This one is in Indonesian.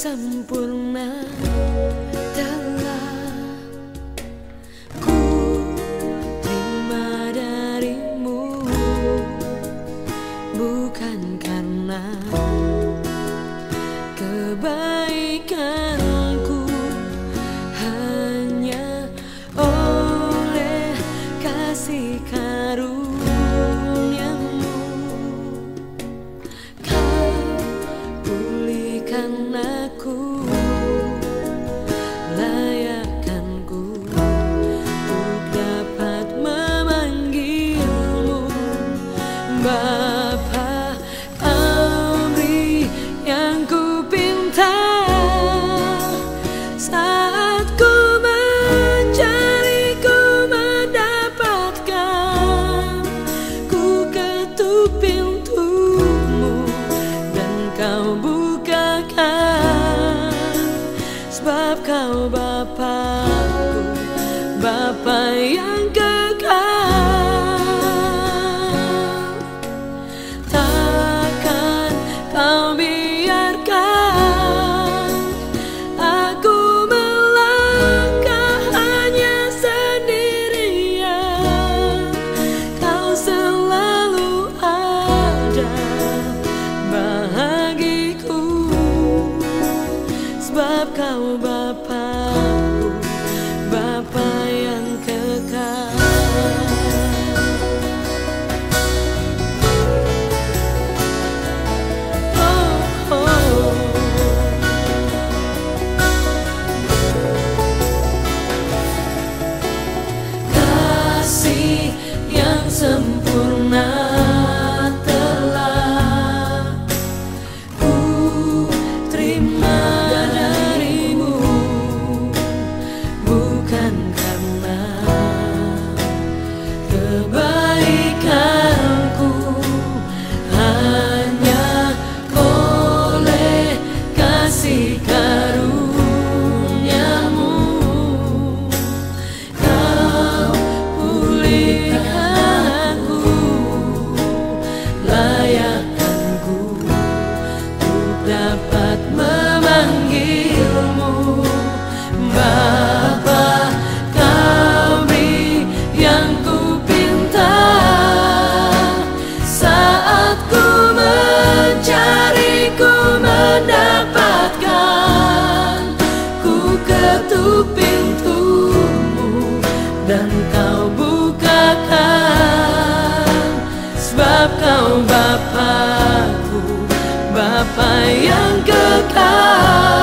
sempurna telah ku terima darimu. Bukan karena kebaikanku hanya oleh kasih sebab Bapakku Bapa yang kekal oh, oh. Kasih yang sempurna 看看。ketuk pintumu dan kau bukakan. Sebab kau Bapakku Bapa yang kekal.